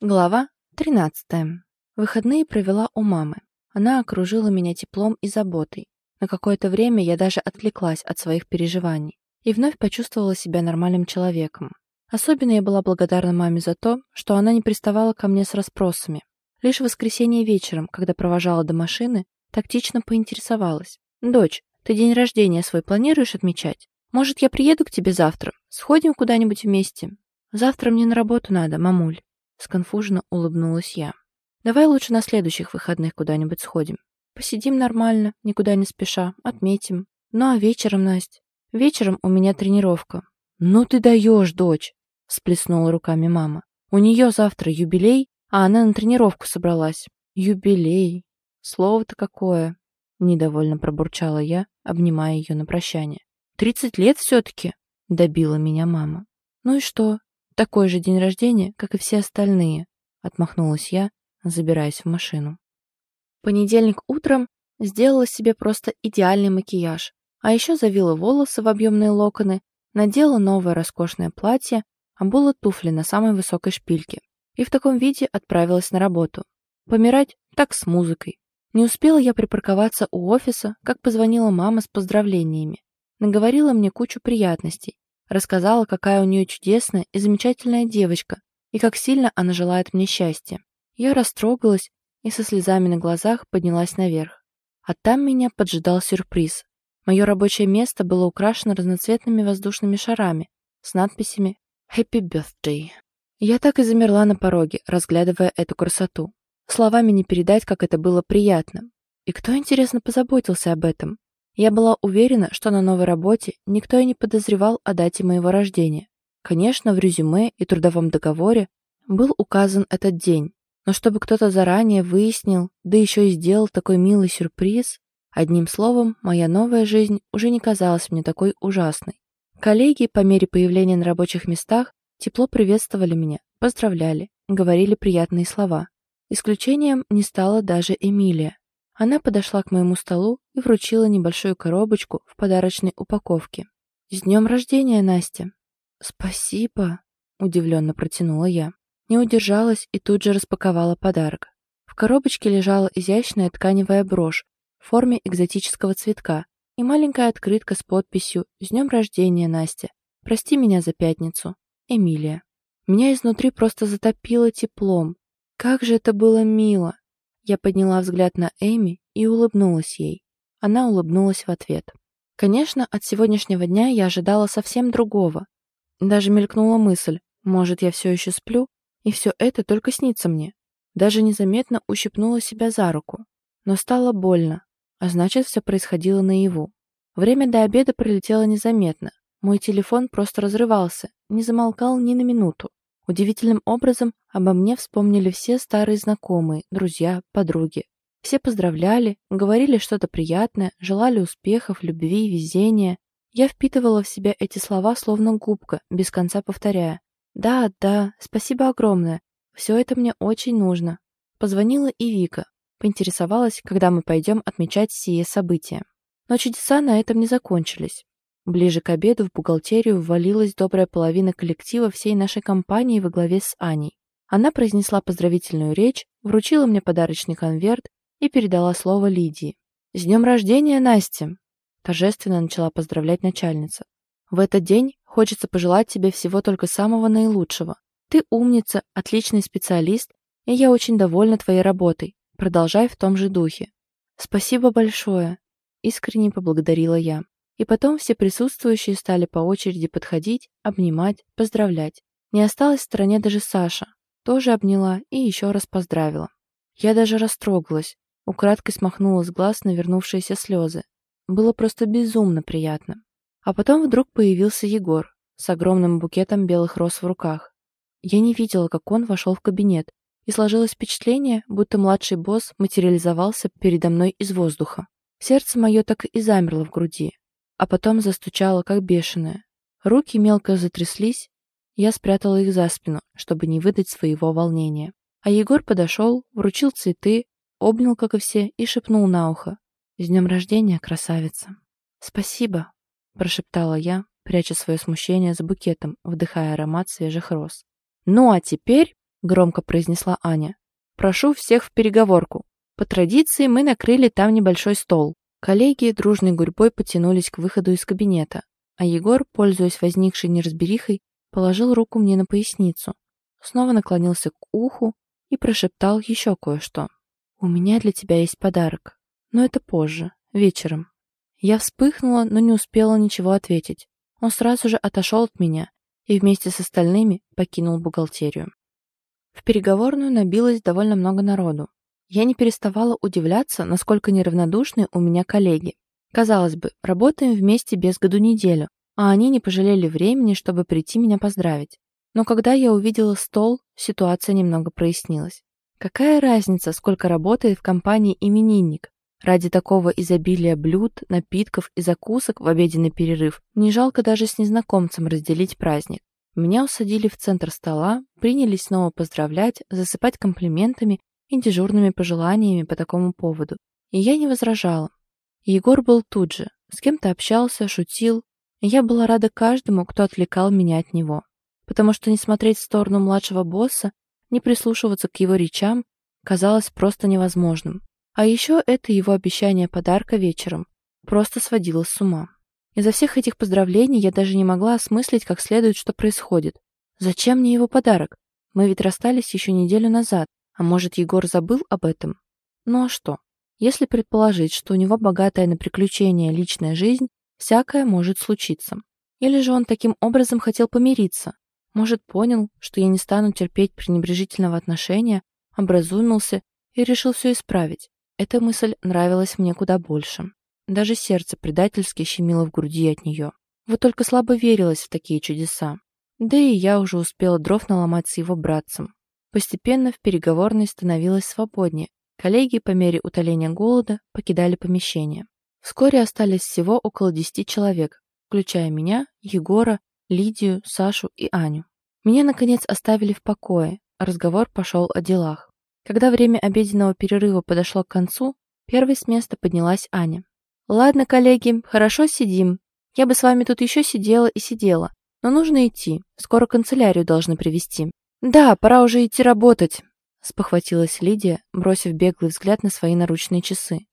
Глава 13. Выходные провела у мамы. Она окружила меня теплом и заботой. На какое-то время я даже отвлеклась от своих переживаний и вновь почувствовала себя нормальным человеком. Особенно я была благодарна маме за то, что она не приставала ко мне с расспросами. Лишь в воскресенье вечером, когда провожала до машины, тактично поинтересовалась. «Дочь, ты день рождения свой планируешь отмечать? Может, я приеду к тебе завтра? Сходим куда-нибудь вместе? Завтра мне на работу надо, мамуль». Сконфуженно улыбнулась я. «Давай лучше на следующих выходных куда-нибудь сходим. Посидим нормально, никуда не спеша, отметим. Ну а вечером, Настя? Вечером у меня тренировка». «Ну ты даешь, дочь!» — всплеснула руками мама. «У нее завтра юбилей, а она на тренировку собралась». «Юбилей! Слово-то какое!» — недовольно пробурчала я, обнимая ее на прощание. «Тридцать лет все-таки!» — добила меня мама. «Ну и что? Такой же день рождения, как и все остальные», — отмахнулась я, забираясь в машину. понедельник утром сделала себе просто идеальный макияж, а еще завила волосы в объемные локоны, надела новое роскошное платье, обула туфли на самой высокой шпильке и в таком виде отправилась на работу. Помирать так с музыкой. Не успела я припарковаться у офиса, как позвонила мама с поздравлениями. Наговорила мне кучу приятностей, Рассказала, какая у нее чудесная и замечательная девочка, и как сильно она желает мне счастья. Я растрогалась и со слезами на глазах поднялась наверх. А там меня поджидал сюрприз. Мое рабочее место было украшено разноцветными воздушными шарами с надписями «Happy Birthday». Я так и замерла на пороге, разглядывая эту красоту. Словами не передать, как это было приятно. И кто, интересно, позаботился об этом? Я была уверена, что на новой работе никто и не подозревал о дате моего рождения. Конечно, в резюме и трудовом договоре был указан этот день, но чтобы кто-то заранее выяснил, да еще и сделал такой милый сюрприз, одним словом, моя новая жизнь уже не казалась мне такой ужасной. Коллеги по мере появления на рабочих местах тепло приветствовали меня, поздравляли, говорили приятные слова. Исключением не стала даже Эмилия. Она подошла к моему столу и вручила небольшую коробочку в подарочной упаковке. «С днем рождения, Настя!» «Спасибо!» — удивленно протянула я. Не удержалась и тут же распаковала подарок. В коробочке лежала изящная тканевая брошь в форме экзотического цветка и маленькая открытка с подписью «С днем рождения, Настя! Прости меня за пятницу. Эмилия». Меня изнутри просто затопило теплом. Как же это было мило! Я подняла взгляд на Эми и улыбнулась ей. Она улыбнулась в ответ. Конечно, от сегодняшнего дня я ожидала совсем другого. Даже мелькнула мысль, может, я все еще сплю, и все это только снится мне. Даже незаметно ущипнула себя за руку. Но стало больно, а значит, все происходило наяву. Время до обеда пролетело незаметно. Мой телефон просто разрывался, не замолкал ни на минуту. Удивительным образом обо мне вспомнили все старые знакомые, друзья, подруги. Все поздравляли, говорили что-то приятное, желали успехов, любви, везения. Я впитывала в себя эти слова словно губка, без конца повторяя. «Да, да, спасибо огромное. Все это мне очень нужно». Позвонила и Вика. Поинтересовалась, когда мы пойдем отмечать сие события. Но чудеса на этом не закончились. Ближе к обеду в бухгалтерию ввалилась добрая половина коллектива всей нашей компании во главе с Аней. Она произнесла поздравительную речь, вручила мне подарочный конверт и передала слово Лидии. «С днем рождения, Настя!» торжественно начала поздравлять начальница. «В этот день хочется пожелать тебе всего только самого наилучшего. Ты умница, отличный специалист, и я очень довольна твоей работой. Продолжай в том же духе». «Спасибо большое!» — искренне поблагодарила я. И потом все присутствующие стали по очереди подходить, обнимать, поздравлять. Не осталась в стороне даже Саша. Тоже обняла и еще раз поздравила. Я даже растрогалась, украдкой смахнула с глаз навернувшиеся слезы. Было просто безумно приятно. А потом вдруг появился Егор с огромным букетом белых роз в руках. Я не видела, как он вошел в кабинет, и сложилось впечатление, будто младший босс материализовался передо мной из воздуха. Сердце мое так и замерло в груди, а потом застучала, как бешеная. Руки мелко затряслись, я спрятала их за спину, чтобы не выдать своего волнения. А Егор подошел, вручил цветы, обнял, как и все, и шепнул на ухо. «С днем рождения, красавица!» «Спасибо!» – прошептала я, пряча свое смущение за букетом, вдыхая аромат свежих роз. «Ну а теперь громко произнесла Аня. «Прошу всех в переговорку. По традиции мы накрыли там небольшой стол». Коллеги дружной гурьбой потянулись к выходу из кабинета, а Егор, пользуясь возникшей неразберихой, положил руку мне на поясницу, снова наклонился к уху и прошептал еще кое-что. «У меня для тебя есть подарок, но это позже, вечером». Я вспыхнула, но не успела ничего ответить. Он сразу же отошел от меня и вместе с остальными покинул бухгалтерию. В переговорную набилось довольно много народу. Я не переставала удивляться, насколько неравнодушны у меня коллеги. Казалось бы, работаем вместе без году неделю, а они не пожалели времени, чтобы прийти меня поздравить. Но когда я увидела стол, ситуация немного прояснилась. Какая разница, сколько работает в компании именинник? Ради такого изобилия блюд, напитков и закусок в обеденный перерыв не жалко даже с незнакомцем разделить праздник. Меня усадили в центр стола, принялись снова поздравлять, засыпать комплиментами и дежурными пожеланиями по такому поводу. И я не возражала. Егор был тут же, с кем-то общался, шутил, и я была рада каждому, кто отвлекал меня от него. Потому что не смотреть в сторону младшего босса, не прислушиваться к его речам казалось просто невозможным. А еще это его обещание подарка вечером просто сводило с ума. Из-за всех этих поздравлений я даже не могла осмыслить как следует, что происходит. Зачем мне его подарок? Мы ведь расстались еще неделю назад, а может, Егор забыл об этом? Ну а что? Если предположить, что у него богатая на приключения личная жизнь, всякое может случиться. Или же он таким образом хотел помириться. Может, понял, что я не стану терпеть пренебрежительного отношения, образумился и решил все исправить. Эта мысль нравилась мне куда больше. Даже сердце предательски щемило в груди от нее. Вот только слабо верилось в такие чудеса. Да и я уже успела дров наломать с его братцем. Постепенно в переговорной становилось свободнее. Коллеги по мере утоления голода покидали помещение. Вскоре остались всего около десяти человек, включая меня, Егора, Лидию, Сашу и Аню. Меня, наконец, оставили в покое, разговор пошел о делах. Когда время обеденного перерыва подошло к концу, первой с места поднялась Аня. «Ладно, коллеги, хорошо сидим. Я бы с вами тут еще сидела и сидела. Но нужно идти. Скоро канцелярию должны привести. «Да, пора уже идти работать», — спохватилась Лидия, бросив беглый взгляд на свои наручные часы.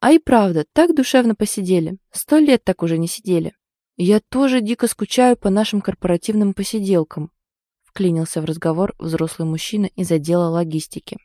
«А и правда, так душевно посидели. Сто лет так уже не сидели. Я тоже дико скучаю по нашим корпоративным посиделкам», — вклинился в разговор взрослый мужчина из отдела логистики.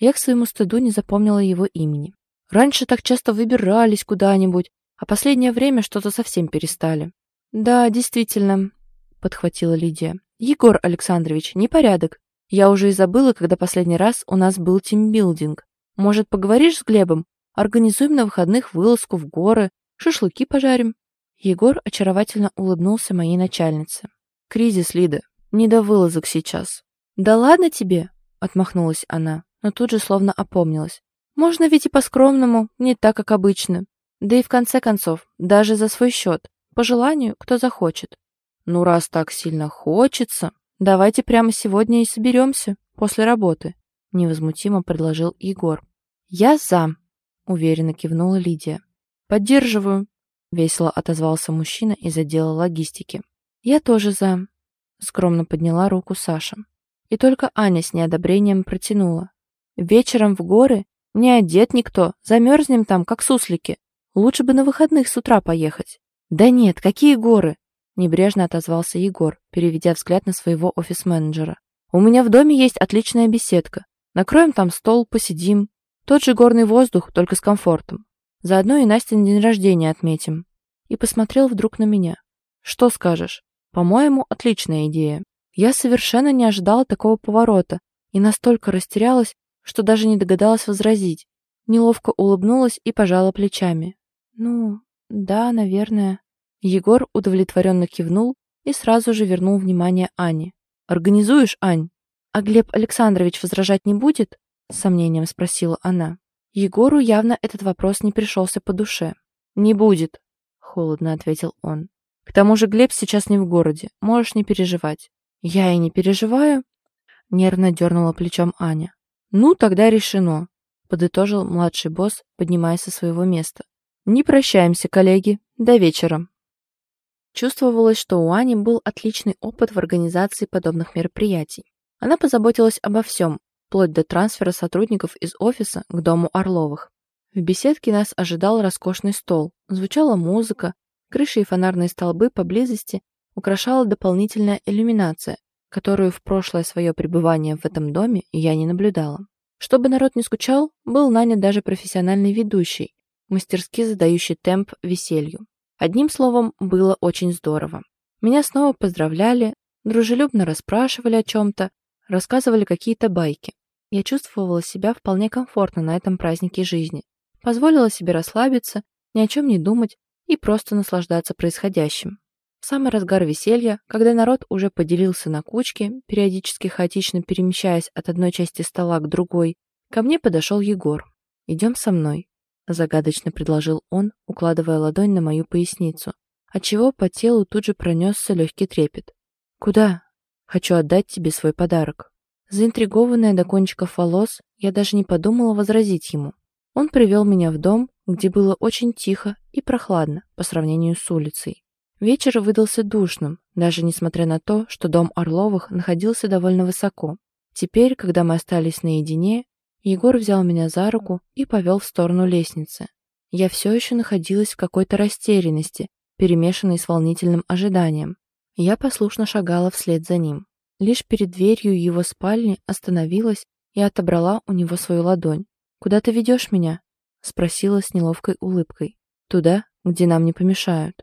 Я к своему стыду не запомнила его имени. Раньше так часто выбирались куда-нибудь, а последнее время что-то совсем перестали. «Да, действительно», — подхватила Лидия. «Егор Александрович, непорядок. Я уже и забыла, когда последний раз у нас был тимбилдинг. Может, поговоришь с Глебом? Организуем на выходных вылазку в горы, шашлыки пожарим». Егор очаровательно улыбнулся моей начальнице. «Кризис, Лида. Не до вылазок сейчас». «Да ладно тебе!» — отмахнулась она но тут же словно опомнилась. Можно ведь и по-скромному, не так, как обычно. Да и в конце концов, даже за свой счет, по желанию, кто захочет. Ну, раз так сильно хочется, давайте прямо сегодня и соберемся, после работы, невозмутимо предложил Егор. Я за, уверенно кивнула Лидия. Поддерживаю, весело отозвался мужчина из отдела логистики. Я тоже за, скромно подняла руку Саша. И только Аня с неодобрением протянула. Вечером в горы? Не одет никто, замерзнем там, как суслики. Лучше бы на выходных с утра поехать. Да нет, какие горы? Небрежно отозвался Егор, переведя взгляд на своего офис-менеджера. У меня в доме есть отличная беседка. Накроем там стол, посидим. Тот же горный воздух, только с комфортом. Заодно и Настин день рождения отметим. И посмотрел вдруг на меня. Что скажешь? По-моему, отличная идея. Я совершенно не ожидала такого поворота и настолько растерялась, что даже не догадалась возразить. Неловко улыбнулась и пожала плечами. «Ну, да, наверное». Егор удовлетворенно кивнул и сразу же вернул внимание Ане. «Организуешь, Ань?» «А Глеб Александрович возражать не будет?» С сомнением спросила она. Егору явно этот вопрос не пришелся по душе. «Не будет», — холодно ответил он. «К тому же Глеб сейчас не в городе, можешь не переживать». «Я и не переживаю», — нервно дернула плечом Аня. «Ну, тогда решено», — подытожил младший босс, поднимаясь со своего места. «Не прощаемся, коллеги. До вечера». Чувствовалось, что у Ани был отличный опыт в организации подобных мероприятий. Она позаботилась обо всем, вплоть до трансфера сотрудников из офиса к дому Орловых. В беседке нас ожидал роскошный стол, звучала музыка, крыши и фонарные столбы поблизости украшала дополнительная иллюминация, которую в прошлое свое пребывание в этом доме я не наблюдала. Чтобы народ не скучал, был нанят даже профессиональный ведущий, мастерски задающий темп веселью. Одним словом, было очень здорово. Меня снова поздравляли, дружелюбно расспрашивали о чем-то, рассказывали какие-то байки. Я чувствовала себя вполне комфортно на этом празднике жизни. Позволила себе расслабиться, ни о чем не думать и просто наслаждаться происходящим. В самый разгар веселья, когда народ уже поделился на кучки, периодически хаотично перемещаясь от одной части стола к другой, ко мне подошел Егор. «Идем со мной», — загадочно предложил он, укладывая ладонь на мою поясницу, отчего по телу тут же пронесся легкий трепет. «Куда?» «Хочу отдать тебе свой подарок». Заинтригованная до кончиков волос, я даже не подумала возразить ему. Он привел меня в дом, где было очень тихо и прохладно по сравнению с улицей. Вечер выдался душным, даже несмотря на то, что дом Орловых находился довольно высоко. Теперь, когда мы остались наедине, Егор взял меня за руку и повел в сторону лестницы. Я все еще находилась в какой-то растерянности, перемешанной с волнительным ожиданием. Я послушно шагала вслед за ним. Лишь перед дверью его спальни остановилась и отобрала у него свою ладонь. «Куда ты ведешь меня?» — спросила с неловкой улыбкой. «Туда, где нам не помешают».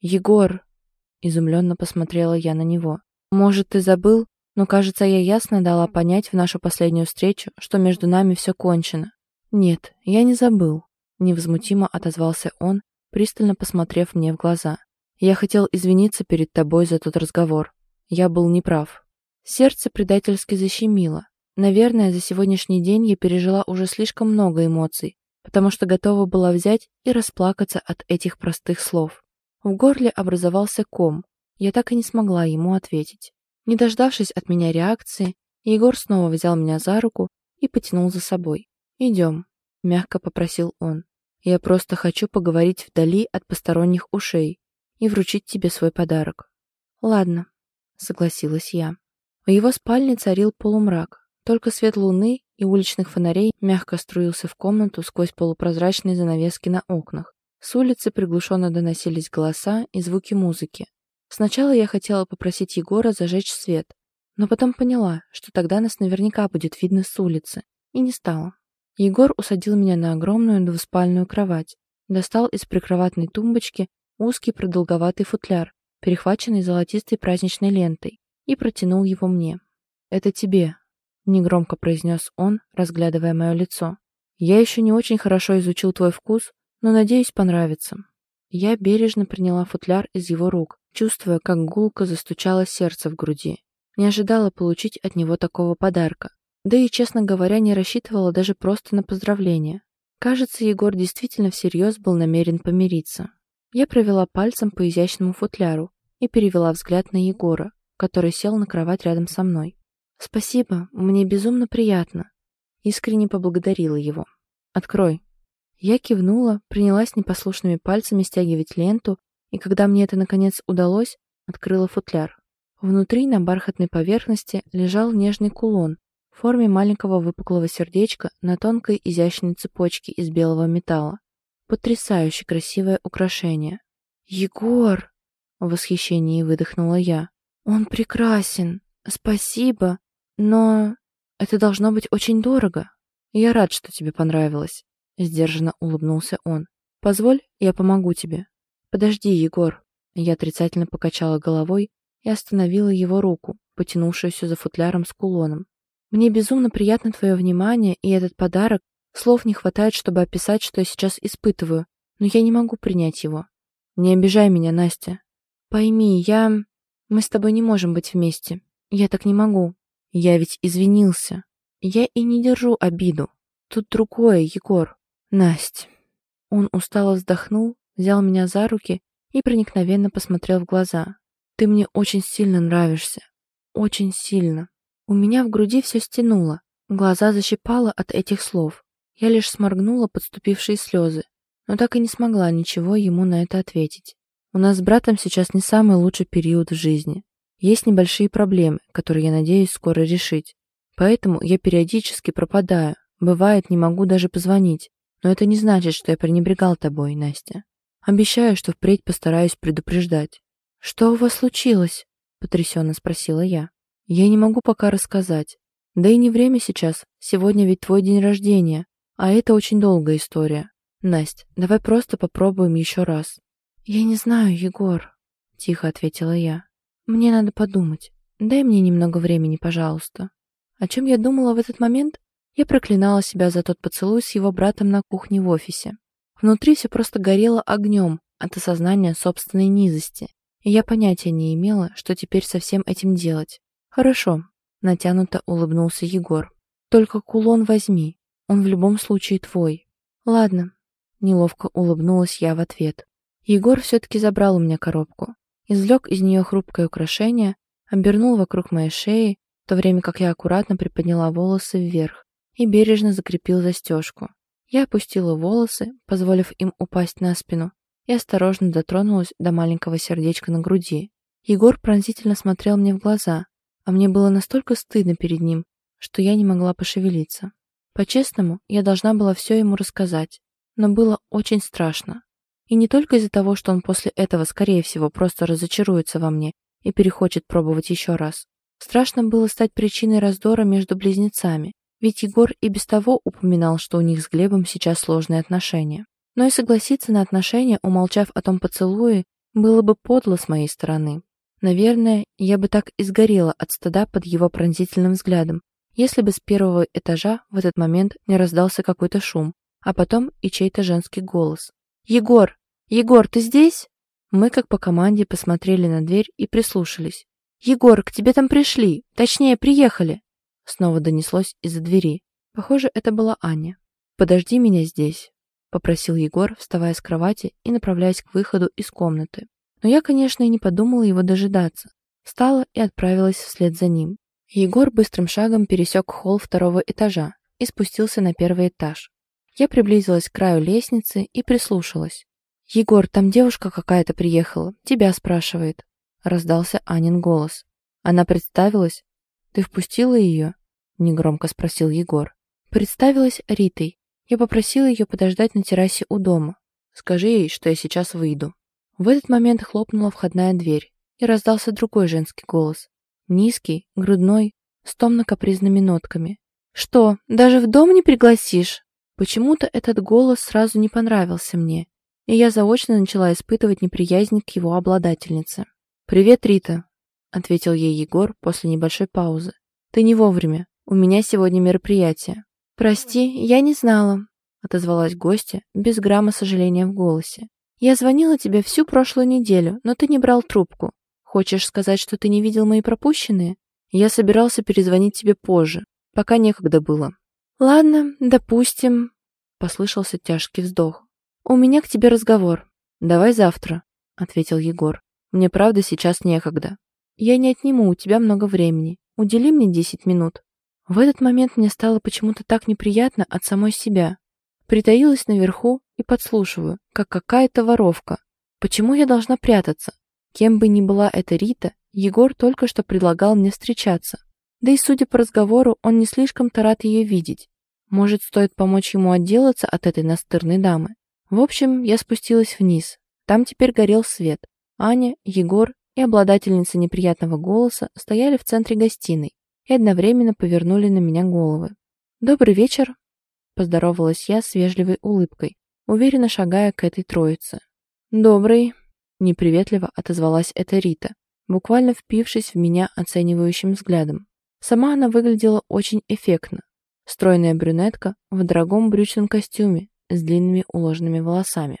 «Егор!» — изумленно посмотрела я на него. «Может, ты забыл? Но, кажется, я ясно дала понять в нашу последнюю встречу, что между нами все кончено». «Нет, я не забыл», — невозмутимо отозвался он, пристально посмотрев мне в глаза. «Я хотел извиниться перед тобой за тот разговор. Я был неправ». Сердце предательски защемило. Наверное, за сегодняшний день я пережила уже слишком много эмоций, потому что готова была взять и расплакаться от этих простых слов. В горле образовался ком. Я так и не смогла ему ответить. Не дождавшись от меня реакции, Егор снова взял меня за руку и потянул за собой. «Идем», — мягко попросил он. «Я просто хочу поговорить вдали от посторонних ушей и вручить тебе свой подарок». «Ладно», — согласилась я. В его спальне царил полумрак. Только свет луны и уличных фонарей мягко струился в комнату сквозь полупрозрачные занавески на окнах. С улицы приглушенно доносились голоса и звуки музыки. Сначала я хотела попросить Егора зажечь свет, но потом поняла, что тогда нас наверняка будет видно с улицы, и не стала. Егор усадил меня на огромную двуспальную кровать, достал из прикроватной тумбочки узкий продолговатый футляр, перехваченный золотистой праздничной лентой, и протянул его мне. «Это тебе», — негромко произнес он, разглядывая мое лицо. «Я еще не очень хорошо изучил твой вкус, но, надеюсь, понравится». Я бережно приняла футляр из его рук, чувствуя, как гулко застучало сердце в груди. Не ожидала получить от него такого подарка. Да и, честно говоря, не рассчитывала даже просто на поздравление. Кажется, Егор действительно всерьез был намерен помириться. Я провела пальцем по изящному футляру и перевела взгляд на Егора, который сел на кровать рядом со мной. «Спасибо, мне безумно приятно». Искренне поблагодарила его. «Открой», я кивнула, принялась непослушными пальцами стягивать ленту, и когда мне это наконец удалось, открыла футляр. Внутри на бархатной поверхности лежал нежный кулон в форме маленького выпуклого сердечка на тонкой изящной цепочке из белого металла. Потрясающе красивое украшение. «Егор!» — в восхищении выдохнула я. «Он прекрасен! Спасибо! Но это должно быть очень дорого. Я рад, что тебе понравилось. Сдержанно улыбнулся он. «Позволь, я помогу тебе». «Подожди, Егор». Я отрицательно покачала головой и остановила его руку, потянувшуюся за футляром с кулоном. «Мне безумно приятно твое внимание и этот подарок. Слов не хватает, чтобы описать, что я сейчас испытываю, но я не могу принять его. Не обижай меня, Настя. Пойми, я... Мы с тобой не можем быть вместе. Я так не могу. Я ведь извинился. Я и не держу обиду. Тут другое, Егор. Насть. Он устало вздохнул, взял меня за руки и проникновенно посмотрел в глаза. Ты мне очень сильно нравишься. Очень сильно. У меня в груди все стянуло, глаза защипало от этих слов. Я лишь сморгнула подступившие слезы, но так и не смогла ничего ему на это ответить. У нас с братом сейчас не самый лучший период в жизни. Есть небольшие проблемы, которые я надеюсь скоро решить. Поэтому я периодически пропадаю. Бывает, не могу даже позвонить. Но это не значит, что я пренебрегал тобой, Настя. Обещаю, что впредь постараюсь предупреждать. «Что у вас случилось?» — потрясенно спросила я. «Я не могу пока рассказать. Да и не время сейчас. Сегодня ведь твой день рождения. А это очень долгая история. Настя, давай просто попробуем еще раз». «Я не знаю, Егор», — тихо ответила я. «Мне надо подумать. Дай мне немного времени, пожалуйста». О чем я думала в этот момент? Я проклинала себя за тот поцелуй с его братом на кухне в офисе. Внутри все просто горело огнем от осознания собственной низости, и я понятия не имела, что теперь со всем этим делать. «Хорошо», — натянуто улыбнулся Егор. «Только кулон возьми, он в любом случае твой». «Ладно», — неловко улыбнулась я в ответ. Егор все-таки забрал у меня коробку, извлек из нее хрупкое украшение, обернул вокруг моей шеи в то время как я аккуратно приподняла волосы вверх и бережно закрепил застежку. Я опустила волосы, позволив им упасть на спину, и осторожно дотронулась до маленького сердечка на груди. Егор пронзительно смотрел мне в глаза, а мне было настолько стыдно перед ним, что я не могла пошевелиться. По-честному, я должна была все ему рассказать, но было очень страшно. И не только из-за того, что он после этого, скорее всего, просто разочаруется во мне и перехочет пробовать еще раз, Страшно было стать причиной раздора между близнецами, ведь Егор и без того упоминал, что у них с Глебом сейчас сложные отношения. Но и согласиться на отношения, умолчав о том поцелуе, было бы подло с моей стороны. Наверное, я бы так и сгорела от стыда под его пронзительным взглядом, если бы с первого этажа в этот момент не раздался какой-то шум, а потом и чей-то женский голос. «Егор! Егор, ты здесь?» Мы, как по команде, посмотрели на дверь и прислушались. «Егор, к тебе там пришли! Точнее, приехали!» Снова донеслось из-за двери. Похоже, это была Аня. «Подожди меня здесь», — попросил Егор, вставая с кровати и направляясь к выходу из комнаты. Но я, конечно, и не подумала его дожидаться. Встала и отправилась вслед за ним. Егор быстрым шагом пересек холл второго этажа и спустился на первый этаж. Я приблизилась к краю лестницы и прислушалась. «Егор, там девушка какая-то приехала, тебя спрашивает», раздался Анин голос. Она представилась? Ты впустила ее? Негромко спросил Егор. Представилась Ритой. Я попросила ее подождать на террасе у дома. Скажи ей, что я сейчас выйду. В этот момент хлопнула входная дверь, и раздался другой женский голос. Низкий, грудной, с томно-капризными нотками. «Что, даже в дом не пригласишь?» Почему-то этот голос сразу не понравился мне, и я заочно начала испытывать неприязнь к его обладательнице. «Привет, Рита», — ответил ей Егор после небольшой паузы. «Ты не вовремя. У меня сегодня мероприятие». «Прости, я не знала», — отозвалась гостья, без грамма сожаления в голосе. «Я звонила тебе всю прошлую неделю, но ты не брал трубку. Хочешь сказать, что ты не видел мои пропущенные? Я собирался перезвонить тебе позже, пока некогда было». «Ладно, допустим», — послышался тяжкий вздох. «У меня к тебе разговор». «Давай завтра», — ответил Егор. Мне правда сейчас некогда. Я не отниму у тебя много времени. Удели мне 10 минут. В этот момент мне стало почему-то так неприятно от самой себя. Притаилась наверху и подслушиваю, как какая-то воровка. Почему я должна прятаться? Кем бы ни была эта Рита, Егор только что предлагал мне встречаться. Да и судя по разговору, он не слишком-то рад ее видеть. Может, стоит помочь ему отделаться от этой настырной дамы? В общем, я спустилась вниз. Там теперь горел свет. Аня, Егор и обладательница неприятного голоса стояли в центре гостиной и одновременно повернули на меня головы. «Добрый вечер!» – поздоровалась я с вежливой улыбкой, уверенно шагая к этой троице. «Добрый!» – неприветливо отозвалась эта Рита, буквально впившись в меня оценивающим взглядом. Сама она выглядела очень эффектно. Стройная брюнетка в дорогом брючном костюме с длинными уложенными волосами.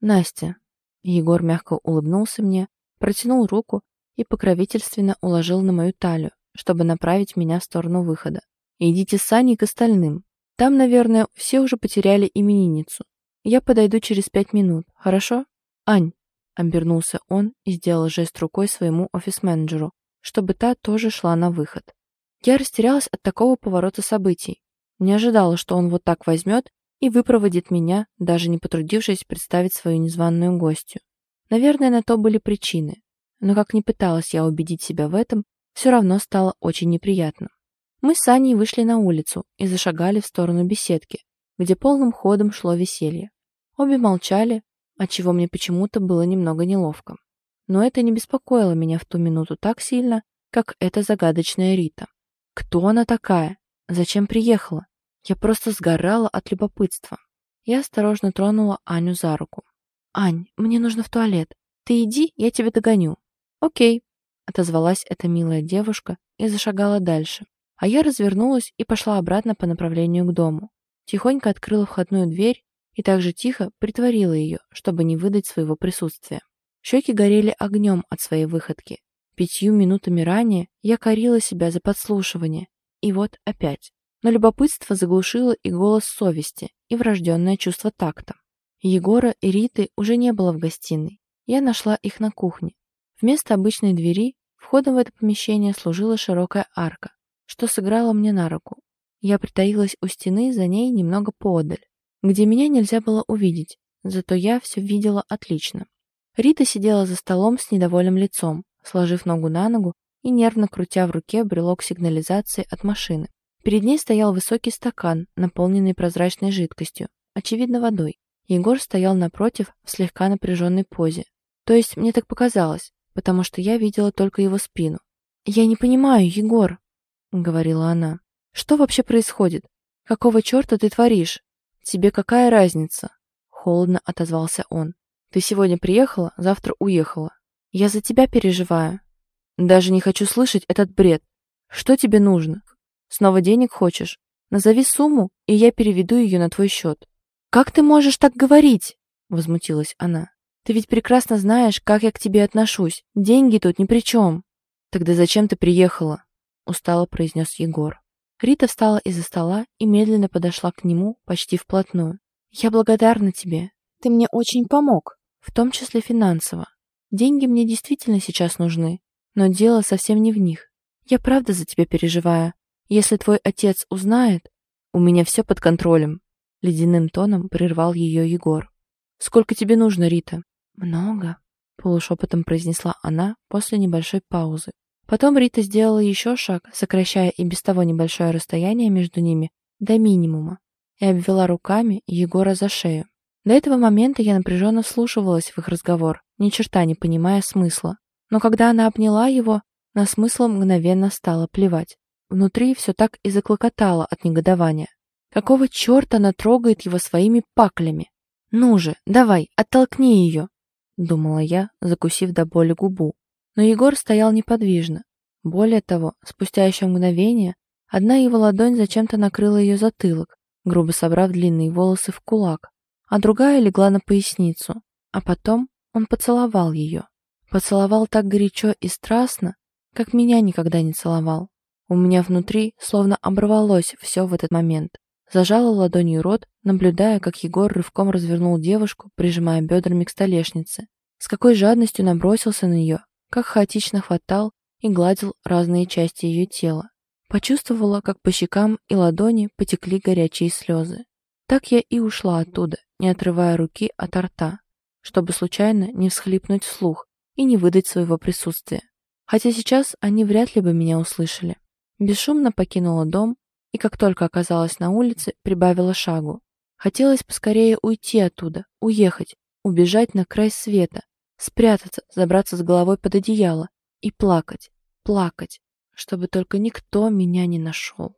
«Настя», Егор мягко улыбнулся мне, протянул руку и покровительственно уложил на мою талию, чтобы направить меня в сторону выхода. «Идите с Аней к остальным. Там, наверное, все уже потеряли именинницу. Я подойду через пять минут, хорошо?» «Ань!» — обернулся он и сделал жест рукой своему офис-менеджеру, чтобы та тоже шла на выход. Я растерялась от такого поворота событий. Не ожидала, что он вот так возьмет и выпроводит меня, даже не потрудившись представить свою незваную гостью. Наверное, на то были причины. но как ни пыталась я убедить себя в этом, все равно стало очень неприятно. Мы с Аней вышли на улицу и зашагали в сторону беседки, где полным ходом шло веселье. Обе молчали, отчего мне почему-то было немного неловко. Но это не беспокоило меня в ту минуту так сильно, как эта загадочная Рита. Кто она такая? Зачем приехала? Я просто сгорала от любопытства. Я осторожно тронула Аню за руку. «Ань, мне нужно в туалет. Ты иди, я тебя догоню». «Окей», — отозвалась эта милая девушка и зашагала дальше. А я развернулась и пошла обратно по направлению к дому. Тихонько открыла входную дверь и также тихо притворила ее, чтобы не выдать своего присутствия. Щеки горели огнем от своей выходки. Пятью минутами ранее я корила себя за подслушивание. И вот опять. Но любопытство заглушило и голос совести, и врожденное чувство такта. Егора и Риты уже не было в гостиной. Я нашла их на кухне. Вместо обычной двери входом в это помещение служила широкая арка, что сыграло мне на руку. Я притаилась у стены за ней немного поодаль, где меня нельзя было увидеть, зато я все видела отлично. Рита сидела за столом с недовольным лицом, сложив ногу на ногу и нервно крутя в руке брелок сигнализации от машины. Перед ней стоял высокий стакан, наполненный прозрачной жидкостью, очевидно водой. Егор стоял напротив в слегка напряженной позе. То есть мне так показалось, потому что я видела только его спину. «Я не понимаю, Егор», — говорила она. «Что вообще происходит? Какого черта ты творишь? Тебе какая разница?» Холодно отозвался он. «Ты сегодня приехала, завтра уехала. Я за тебя переживаю. Даже не хочу слышать этот бред. Что тебе нужно? Снова денег хочешь? Назови сумму, и я переведу ее на твой счет». «Как ты можешь так говорить?» — возмутилась она. «Ты ведь прекрасно знаешь, как я к тебе отношусь. Деньги тут ни при чем». «Тогда зачем ты приехала?» — устало произнес Егор. Рита встала из-за стола и медленно подошла к нему почти вплотную. «Я благодарна тебе. Ты мне очень помог, в том числе финансово. Деньги мне действительно сейчас нужны, но дело совсем не в них. Я правда за тебя переживаю. Если твой отец узнает, у меня все под контролем. Ледяным тоном прервал ее Егор. «Сколько тебе нужно, Рита?» «Много», — полушепотом произнесла она после небольшой паузы. Потом Рита сделала еще шаг, сокращая и без того небольшое расстояние между ними до минимума, и обвела руками Егора за шею. До этого момента я напряженно вслушивалась в их разговор, ни черта не понимая смысла. Но когда она обняла его, на смысл мгновенно стало плевать. Внутри все так и заклокотало от негодования. Какого черта она трогает его своими паклями? Ну же, давай, оттолкни ее, думала я, закусив до боли губу. Но Егор стоял неподвижно. Более того, спустя еще мгновение, одна его ладонь зачем-то накрыла ее затылок, грубо собрав длинные волосы в кулак, а другая легла на поясницу. А потом он поцеловал ее. Поцеловал так горячо и страстно, как меня никогда не целовал. У меня внутри словно оборвалось все в этот момент. Зажала ладонью рот, наблюдая, как Егор рывком развернул девушку, прижимая бедрами к столешнице. С какой жадностью набросился на нее, как хаотично хватал и гладил разные части ее тела. Почувствовала, как по щекам и ладони потекли горячие слезы. Так я и ушла оттуда, не отрывая руки от рта, чтобы случайно не всхлипнуть вслух и не выдать своего присутствия. Хотя сейчас они вряд ли бы меня услышали. Бесшумно покинула дом и, как только оказалась на улице, прибавила шагу. Хотелось поскорее уйти оттуда, уехать, убежать на край света, спрятаться, забраться с головой под одеяло и плакать, плакать, чтобы только никто меня не нашел.